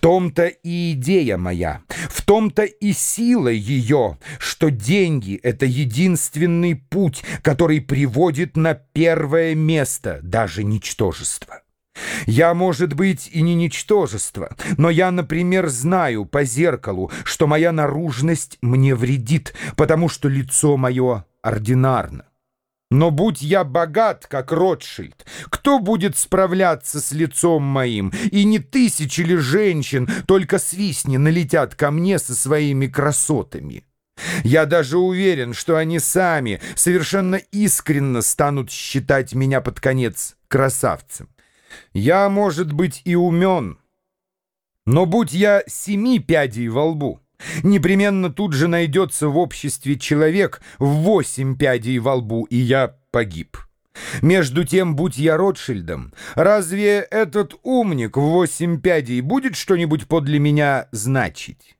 том-то и идея моя, в том-то и сила ее, что деньги — это единственный путь, который приводит на первое место даже ничтожество. Я, может быть, и не ничтожество, но я, например, знаю по зеркалу, что моя наружность мне вредит, потому что лицо мое ординарно. Но будь я богат, как Ротшильд, кто будет справляться с лицом моим? И не тысячи ли женщин, только свистни, налетят ко мне со своими красотами? Я даже уверен, что они сами совершенно искренно станут считать меня под конец красавцем. Я, может быть, и умен, но будь я семи пядей во лбу, непременно тут же найдется в обществе человек в восемь пядей во лбу, и я погиб. Между тем, будь я Ротшильдом, разве этот умник в восемь пядей будет что-нибудь подле меня значить?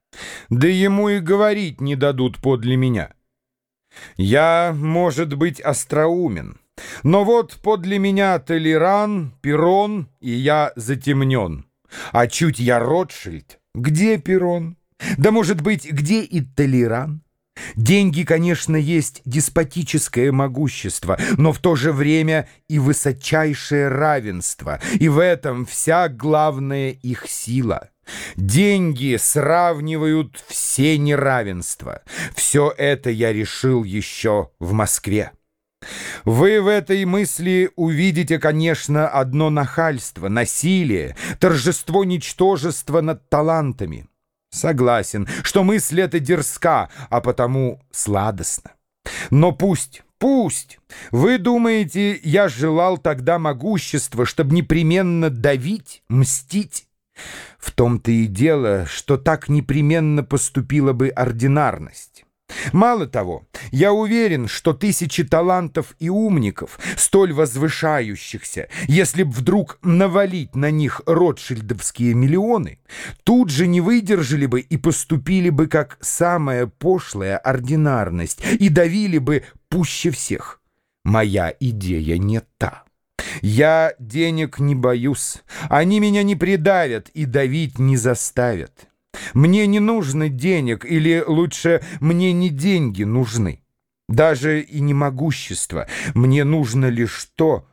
Да ему и говорить не дадут подле меня. Я, может быть, остроумен, но вот подле меня Толеран, Перрон, и я затемнен. А чуть я Ротшильд, где Перрон? Да, может быть, где и Толеран? Деньги, конечно, есть деспотическое могущество, но в то же время и высочайшее равенство, и в этом вся главная их сила. Деньги сравнивают все неравенства. Все это я решил еще в Москве. Вы в этой мысли увидите, конечно, одно нахальство, насилие, торжество ничтожества над талантами. Согласен, что мысль эта дерзка, а потому сладостна. Но пусть, пусть. Вы думаете, я желал тогда могущества, чтобы непременно давить, мстить? В том-то и дело, что так непременно поступила бы ординарность. Мало того, я уверен, что тысячи талантов и умников, столь возвышающихся, если б вдруг навалить на них ротшильдовские миллионы, тут же не выдержали бы и поступили бы как самая пошлая ординарность и давили бы пуще всех. Моя идея не та. Я денег не боюсь, они меня не придавят и давить не заставят. Мне не нужно денег, или лучше, мне не деньги нужны. Даже и не могущество. Мне нужно лишь то,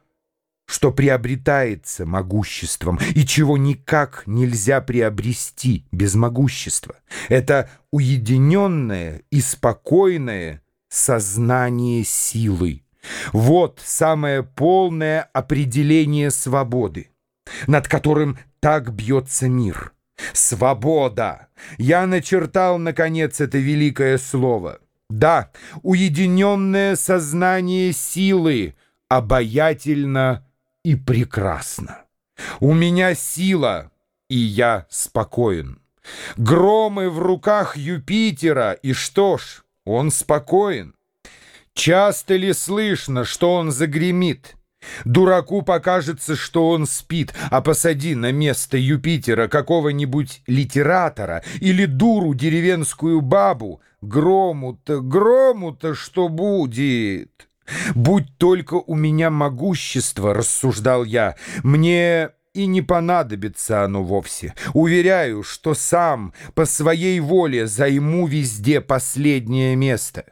что приобретается могуществом и чего никак нельзя приобрести без могущества. Это уединенное и спокойное сознание силы. Вот самое полное определение свободы, над которым так бьется мир. Свобода! Я начертал, наконец, это великое слово. Да, уединенное сознание силы обаятельно и прекрасно. У меня сила, и я спокоен. Громы в руках Юпитера, и что ж, он спокоен. Часто ли слышно, что он загремит? Дураку покажется, что он спит, а посади на место Юпитера какого-нибудь литератора или дуру деревенскую бабу. Грому-то, грому-то что будет? Будь только у меня могущество, рассуждал я, мне и не понадобится оно вовсе. Уверяю, что сам по своей воле займу везде последнее место».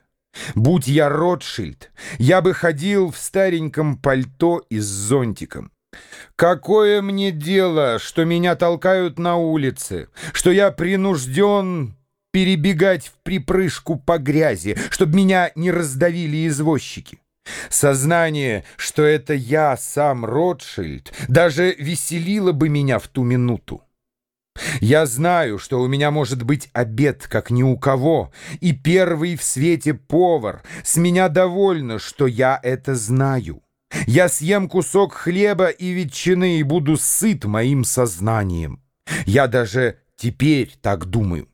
Будь я Ротшильд, я бы ходил в стареньком пальто и с зонтиком. Какое мне дело, что меня толкают на улице, что я принужден перебегать в припрыжку по грязи, чтобы меня не раздавили извозчики? Сознание, что это я сам Ротшильд, даже веселило бы меня в ту минуту. Я знаю, что у меня может быть обед, как ни у кого, и первый в свете повар. С меня довольно, что я это знаю. Я съем кусок хлеба и ветчины и буду сыт моим сознанием. Я даже теперь так думаю.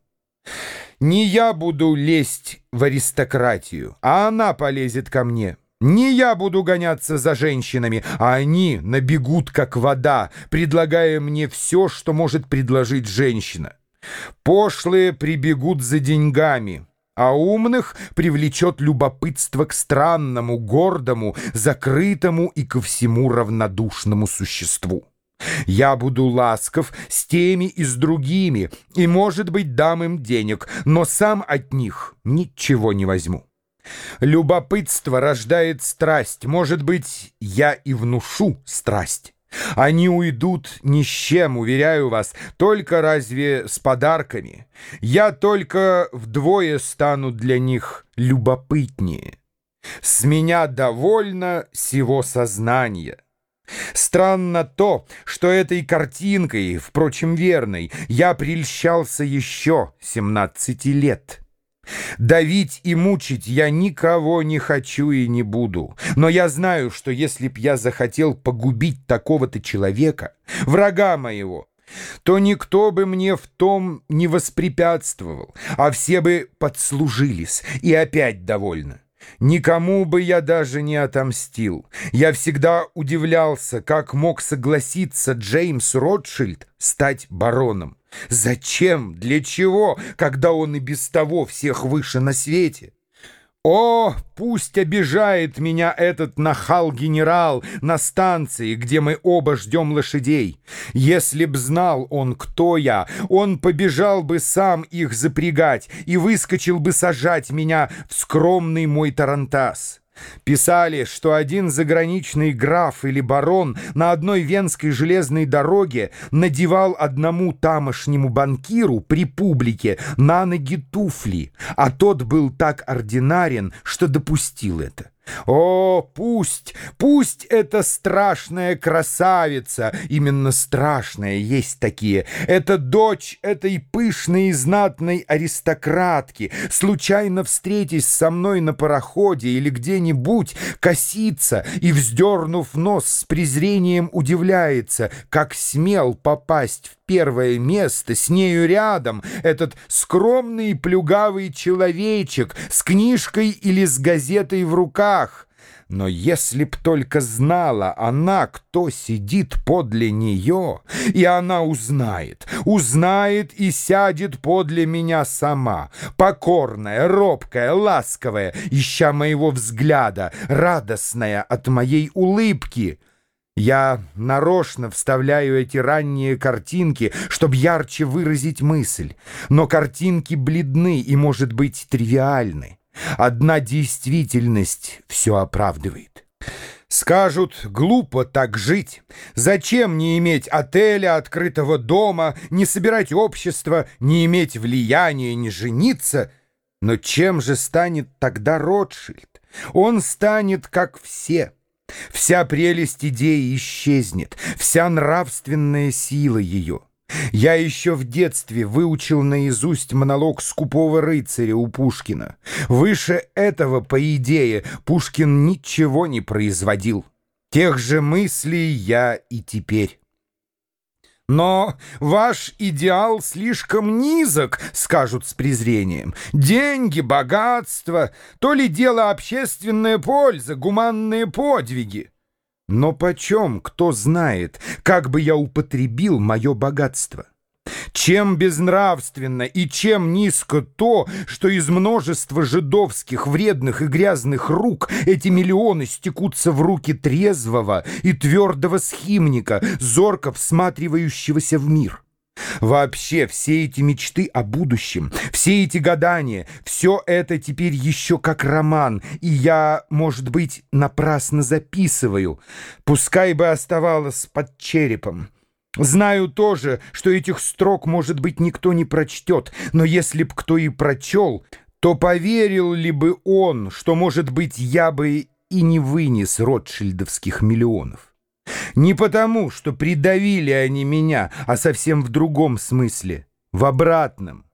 Не я буду лезть в аристократию, а она полезет ко мне. Не я буду гоняться за женщинами, а они набегут, как вода, предлагая мне все, что может предложить женщина. Пошлые прибегут за деньгами, а умных привлечет любопытство к странному, гордому, закрытому и ко всему равнодушному существу. Я буду ласков с теми и с другими, и, может быть, дам им денег, но сам от них ничего не возьму. Любопытство рождает страсть. Может быть, я и внушу страсть. Они уйдут ни с чем, уверяю вас, только разве с подарками. Я только вдвое стану для них любопытнее. С меня довольно всего сознания. Странно то, что этой картинкой, впрочем, верной, я прельщался еще 17 лет. Давить и мучить я никого не хочу и не буду. Но я знаю, что если б я захотел погубить такого-то человека, врага моего, то никто бы мне в том не воспрепятствовал, а все бы подслужились, и опять довольно. Никому бы я даже не отомстил. Я всегда удивлялся, как мог согласиться Джеймс Ротшильд стать бароном. Зачем? Для чего? Когда он и без того всех выше на свете? О, пусть обижает меня этот нахал-генерал на станции, где мы оба ждем лошадей. Если б знал он, кто я, он побежал бы сам их запрягать и выскочил бы сажать меня в скромный мой тарантас. Писали, что один заграничный граф или барон на одной венской железной дороге надевал одному тамошнему банкиру при публике на ноги туфли, а тот был так ординарен, что допустил это. О, пусть, пусть эта страшная красавица, именно страшная есть такие, это дочь этой пышной и знатной аристократки, случайно встретясь со мной на пароходе или где-нибудь, косится и, вздернув нос с презрением, удивляется, как смел попасть в первое место, с нею рядом этот скромный плюгавый человечек с книжкой или с газетой в руках. Но если б только знала она, кто сидит подле нее, и она узнает, узнает и сядет подле меня сама, покорная, робкая, ласковая, ища моего взгляда, радостная от моей улыбки — я нарочно вставляю эти ранние картинки, чтобы ярче выразить мысль. Но картинки бледны и, может быть, тривиальны. Одна действительность все оправдывает. Скажут, глупо так жить. Зачем не иметь отеля, открытого дома, не собирать общество, не иметь влияния, не жениться? Но чем же станет тогда Ротшильд? Он станет, как все. Вся прелесть идеи исчезнет, вся нравственная сила ее. Я еще в детстве выучил наизусть монолог скупого рыцаря у Пушкина. Выше этого, по идее, Пушкин ничего не производил. Тех же мыслей я и теперь. Но ваш идеал слишком низок, скажут с презрением. Деньги, богатство, то ли дело общественная польза, гуманные подвиги. Но почем, кто знает, как бы я употребил мое богатство? Чем безнравственно и чем низко то, что из множества жидовских вредных и грязных рук эти миллионы стекутся в руки трезвого и твердого схимника, зорко всматривающегося в мир. Вообще, все эти мечты о будущем, все эти гадания, все это теперь еще как роман, и я, может быть, напрасно записываю, пускай бы оставалось под черепом. Знаю тоже, что этих строк, может быть, никто не прочтет, но если б кто и прочел, то поверил ли бы он, что, может быть, я бы и не вынес ротшильдовских миллионов? Не потому, что придавили они меня, а совсем в другом смысле, в обратном.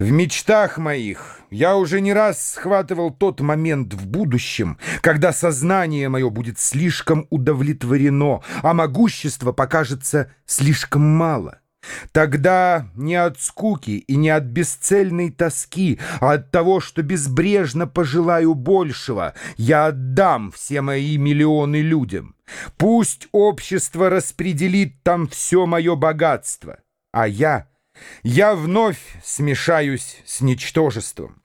В мечтах моих я уже не раз схватывал тот момент в будущем, когда сознание мое будет слишком удовлетворено, а могущество покажется слишком мало. Тогда не от скуки и не от бесцельной тоски, а от того, что безбрежно пожелаю большего, я отдам все мои миллионы людям. Пусть общество распределит там все мое богатство, а я — я вновь смешаюсь с ничтожеством.